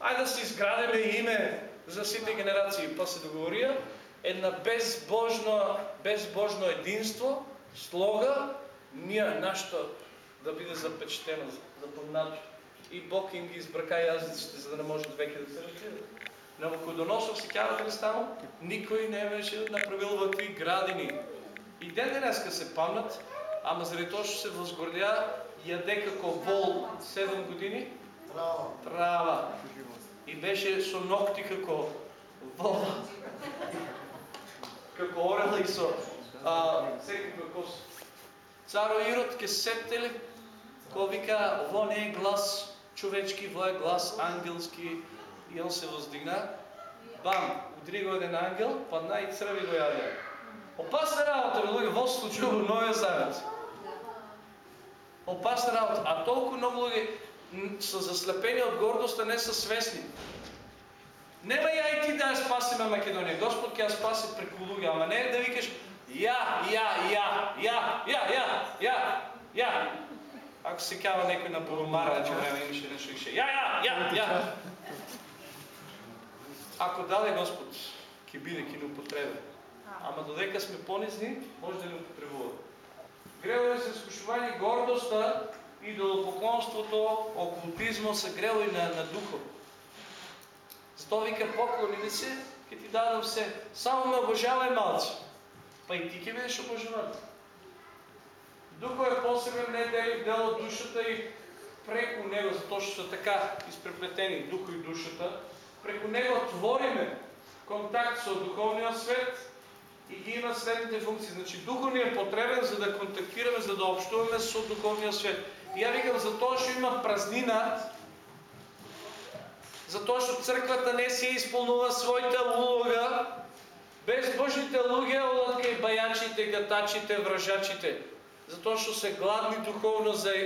Ајде да се изградиме име за сите генерации. Па се договорија една безбожно, безбожно единство, слога, ние нашето да биде запечатено, запомнато. И Бог им ги избрака язиците, за да не може веќе да се разбират. Навуходоносор се кявате ли станал? Никой не беше направил вакви градини. И ден денеска се памнат, ама заради тоа што се възгордя, яде како вол 7 години, трава. И беше со ногти како вол. како орела и со а, секаква кос. Царо Ирод ке сетте ли? Ко вика, ово не е глас човечки, во е глас ангелски. И он се воздигна. Бам! Удри го еден ангел, падна и црви го јавија. Опасна работа, луѓе, во случува во Новиот Завет. Опасна работа. А толку многу луѓе са заслепени од гордоста, не са свесни. Нема ја и ти да ја спасиме Македонија. Господ ќе ја спаси преку луѓе, ама не да викаш ја, ја, ја, ја, ја, ја, ја, ја. Ако се кава некој на Бурумара, значи време имаше нешто ише. Ја, ја, ја, ја. Ако даде Господ, ќе биде, ќе ни употреби. Ама додека сме понизни, може да ни употребува. Гревове се скушување гордоста, идолопоклонството, окултизмо се гревови на, на духот. Затоа вика поклони ми се, ќе ти дадам се. Само ме обожавај малци. Па и ти ќе бидеш обожаван. Духот е посебен не дели дел од душата и преку него, затоа што се така испреплетени духот и душата, преку него твориме контакт со духовниот свет и ги има следните функции. Значи духот ни е потребен за да контактираме, за да общуваме со духовниот свет. И ја викам затоа што има празнина, затоа што црквата не си исполнува својата улога, безбожните луѓе одат кај бајачите, гатачите, вражачите, затоа што се гладни духовно за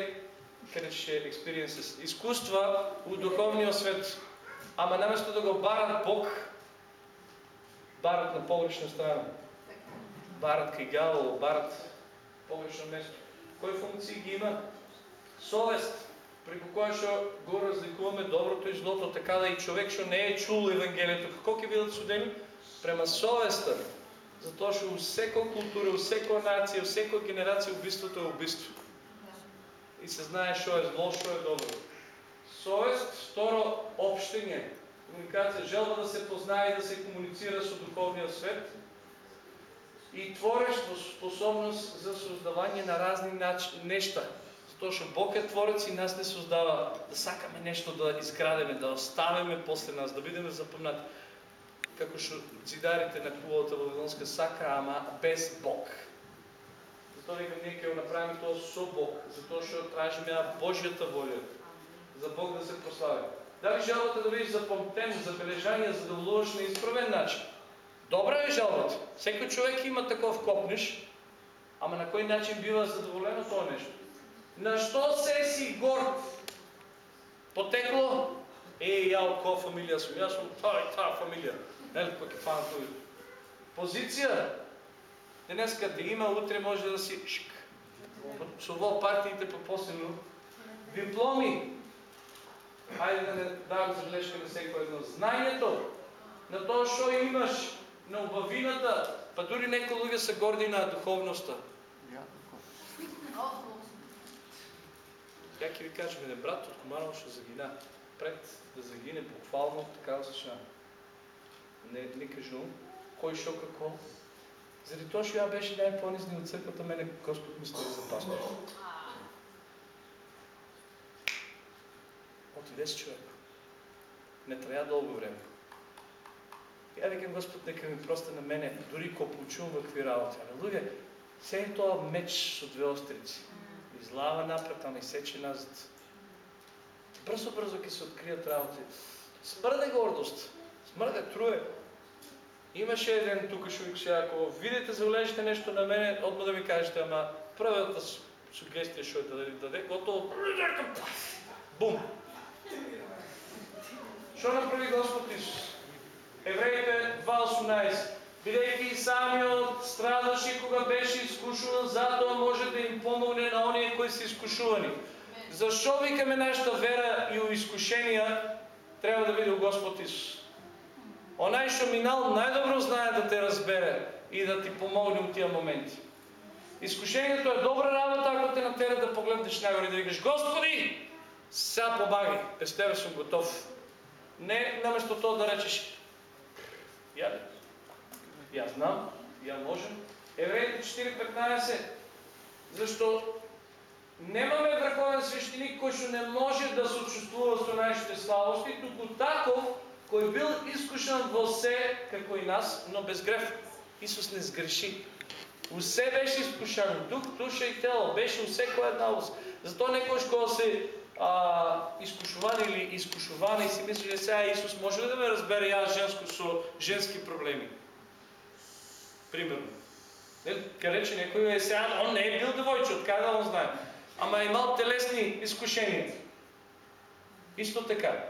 кажеше experiences, искуства у духовниот свет. Ама наместо да го барат Бог, барат на погрешна страна. Барат кај гавол, барат погрешно место. Кои функции ги има? Совест, преку која што го разликуваме доброто и злото, така да и човек што не е чул Евангелието, како ќе бидат судени? Према совеста. Затоа што у секоја култура, у секоја нација, у секоја генерација убиството е убиство. И се знае што е зло, што е добро. Совест, второ, обштење. Комуникација, желба да се познае и да се комуницира со духовниот свет. И творештво, способност за создавање на разни нач... нешта. Што Бог е творец и нас не создава да сакаме нешто да изградиме, да оставиме после нас, да бидеме запомнати. Како што зидарите на кулата Вавилонска сака, ама без Бог. Затоа викам ние ќе направиме тоа со Бог, затоа што тражиме ја Божјата волја, за Бог да се прослави. Дали жалбата да бидеш запомтен, забележание, за да вложиш на исправен начин? Добра е жалбата. Секој човек има таков копнеш, ама на кој начин бива задоволено тоа нешто? На што се си горд? Потекло? Е, ја од која фамилија сум? Јас сум таа и таа фамилија. Нели, кој ќе фана тој? Позиција? Денеска да има, утре може да си шк. Со во партиите по посебно. Дипломи? Ајде да не дам забелешка на секој едно. Знањето на тоа што имаш, на убавината, па дури некои луѓе се горди на духовноста. Ја ќе ви кажем, еден брат од Комарово што загина. Пред да загине буквално, така се Не, не кажувам. Кој шо како? Заради тоа што ја беше најпонизни од црквата, мене Господ ми стои за пастор. Отиде с човек. Не трае долго време. Ја викам Господ нека ми прости на мене, дури кога получувам вакви работи. Ама луѓе, се е тоа меч со две острици. И излава напред, ама изсече назад. Бързо ќе се открият работи. Смърде гордост, смърде труе. Имаше един тук човек сега, ако видите, залежите нещо на мене, отма да ми кажете, ама първата сугестия ще да ви даде, готово. Бум! Що направи Господ Исус? Евреите 2.18 Бидейки и Самиот страдаше кога беше изкушуван, затоа може да им помогне на оние кои са изкушувани. Защо викаме нашата вера и у изкушения трябва да биде у Господ Исус? Онай, що минал, най-добро знае да те разбере и да ти помогне от тия моменти. Изкушението е добра работа, ако те натера да погледнеш нагоре и да викаш Господи, сега помагай, без тебе съм готов. Не наместо то да речеш Я, я знам, я можем. Евреите 4.15 Защо немаме върховен свещеник, който не може да сочувствува с нашите слабости, туку таков, кој бил изкушен во се, како и нас, но без грех. Исус не сгреши. Усе беше изкушан, дух, душа и тело, беше у всяка една област. Зато некој кога се а, изкушуван или изкушуван и си мисли, че сега Исус може ли да ме разбере аз женско со женски проблеми? Примерно. Не, Къде че някой е сега, он не е бил девойче, откъде да он знае. Ама е имал телесни изкушения. Исто така.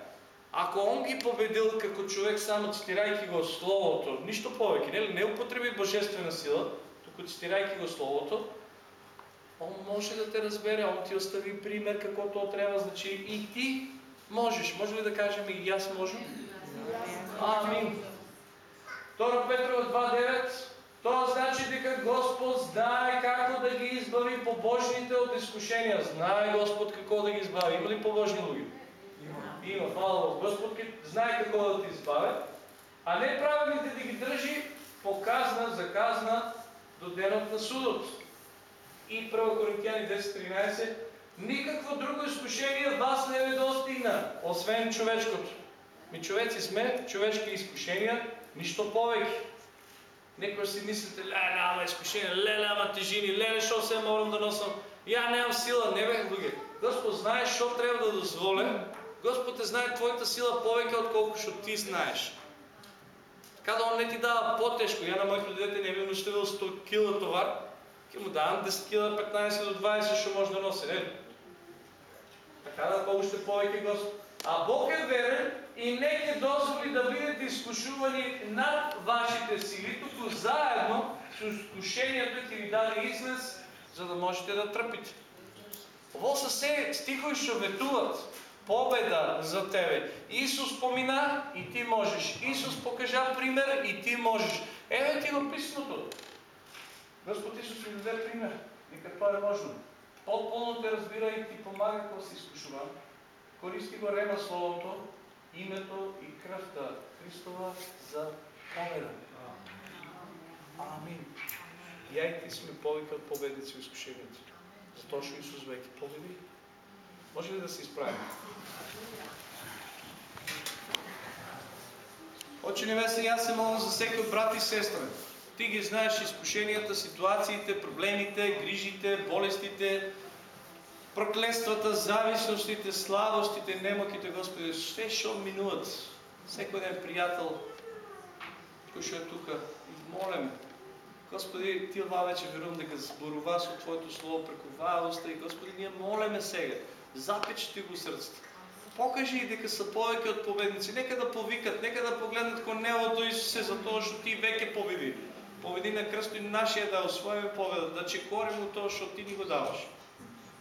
Ако он ги победил како човек само цитирајќи го Словото, нищо повеќе, нели? Не употреби божествена сила, туку цитирајќи го Словото, он може да те разбере, он ти остави пример како то трябва, значи и ти можеш. Може ли да кажем и аз можем? Амин. 2 Петрова 2.9 Тоа значи дека Господ знае како да ги избави побожните от изкушения. Знае Господ какво да ги избави. Има ли побожни луѓе? Има, хвала Богу. Господ ги знае какво да ти избавя, а не праведните да ги държи показна, заказна до денот на судот. И 1 Коринтияни 10.13 Никакво друго изкушение вас не ви достигна, освен човешкото. Ми човеци сме, човешки изкушения, нищо повеќе. Некои си мислите, леле, ама изкушение, леле, ама тежини, леле, що се морам да носам. Я нямам сила, не бе, луѓе. Господ знае що трябва да дозволя. Господ те знае твоята сила повеќе отколку што ти знаеш. Така да он не ти дава по-тежко. Я на моето дете не би оставил 100 кила товар, ќе му давам 10 кила, 15 до 20, што може да носи, не? Така да ще повеќе Господ. А Бог е верен и не ќе дозволи да бидете изкушувани над вашите сили, туку заедно с изкушението ќе ви даде излез, за да можете да трпите. Ово са се стихови што ветуват победа за тебе. Исус помина и ти можеш. Исус покажа пример и ти можеш. Еве ти го писаното. Господ Исус ви даде пример. Нека това е можно. По-пълно те разбира и ти помага, ако си изкушува. Користи го рема Словото, името и кръвта Христова за победа. Амин. Я и ти сме повече от победници в изкушението. Затоа што Исус веќе победи. Може ли да се изправим? Отче Небесен, аз се моля за всеки от брат и сестра. Ти ги знаеш изкушенията, ситуациите, проблемите, грижите, болестите, проклетствата, зависностите, слабостите, немоките, Господи, все шо минуват. Всеки един приятел, кој што е тука, и молим, Господи, Ти ова вече верувам дека зборува со Твоето Слово преку ваа уста и Господи, ние молиме сега, запечати го срцето. Покажи и дека са повеќе од победници. Нека да повикат, нека да погледнат кон небото Исусе, затоа што Ти веќе победи. Победи на кръсто и нашия да освоиме победа, да чекорим от тоа што Ти ни го даваш.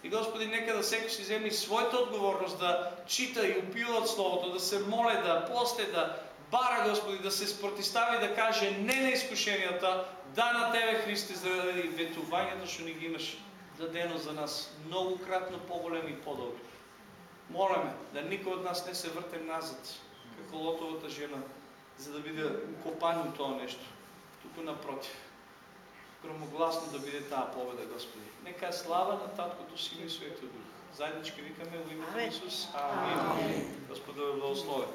И Господи, нека да всеки си вземе своята отговорност да чита и опива от Словото, да се моле, да посте, да бара, Господи, да се спротистави, да каже не на изкушенията, да на Тебе, Христе, заради ветувањето, што ни ги имаш дадено за нас, многократно по-големи и по-добри. Молиме да никой от нас не се върте назад, како лотовата жена, за да биде укопан от това нещо. Тук напротив. Громогласно да биде тая победа, Господи. Нека е слава на Таткото, Сина и Светия Дух. Заеднички викаме во името на Исус. Амин. Господи, да ви благослови.